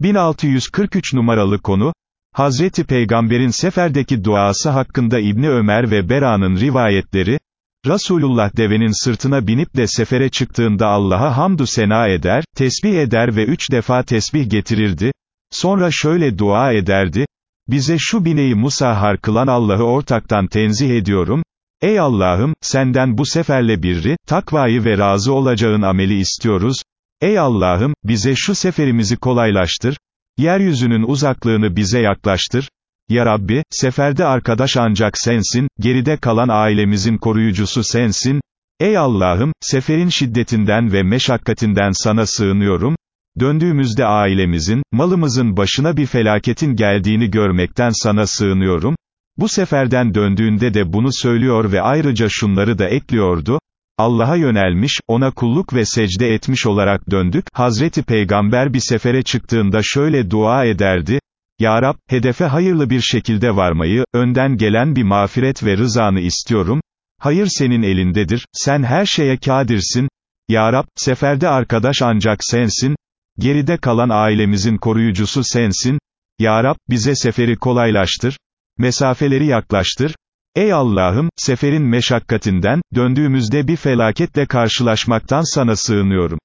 1643 numaralı konu, Hazreti Peygamber'in seferdeki duası hakkında İbni Ömer ve Bera'nın rivayetleri, Resulullah devenin sırtına binip de sefere çıktığında Allah'a hamdü sena eder, tesbih eder ve üç defa tesbih getirirdi, sonra şöyle dua ederdi, bize şu bineği musahhar kılan Allah'ı ortaktan tenzih ediyorum, ey Allah'ım, senden bu seferle birri, takvayı ve razı olacağın ameli istiyoruz, ey Allah'ım, bize şu seferimizi kolaylaştır, yeryüzünün uzaklığını bize yaklaştır, ya Rabbi, seferde arkadaş ancak sensin, geride kalan ailemizin koruyucusu sensin, ey Allah'ım, seferin şiddetinden ve meşakkatinden sana sığınıyorum, döndüğümüzde ailemizin, malımızın başına bir felaketin geldiğini görmekten sana sığınıyorum, bu seferden döndüğünde de bunu söylüyor ve ayrıca şunları da ekliyordu, Allah'a yönelmiş, ona kulluk ve secde etmiş olarak döndük, Hazreti Peygamber bir sefere çıktığında şöyle dua ederdi, Ya Rab, hedefe hayırlı bir şekilde varmayı, önden gelen bir mağfiret ve rızanı istiyorum, hayır senin elindedir, sen her şeye kadirsin, Ya Rab, seferde arkadaş ancak sensin, geride kalan ailemizin koruyucusu sensin, Ya Rab, bize seferi kolaylaştır, mesafeleri yaklaştır, Ey Allah'ım, seferin meşakkatinden, döndüğümüzde bir felaketle karşılaşmaktan sana sığınıyorum.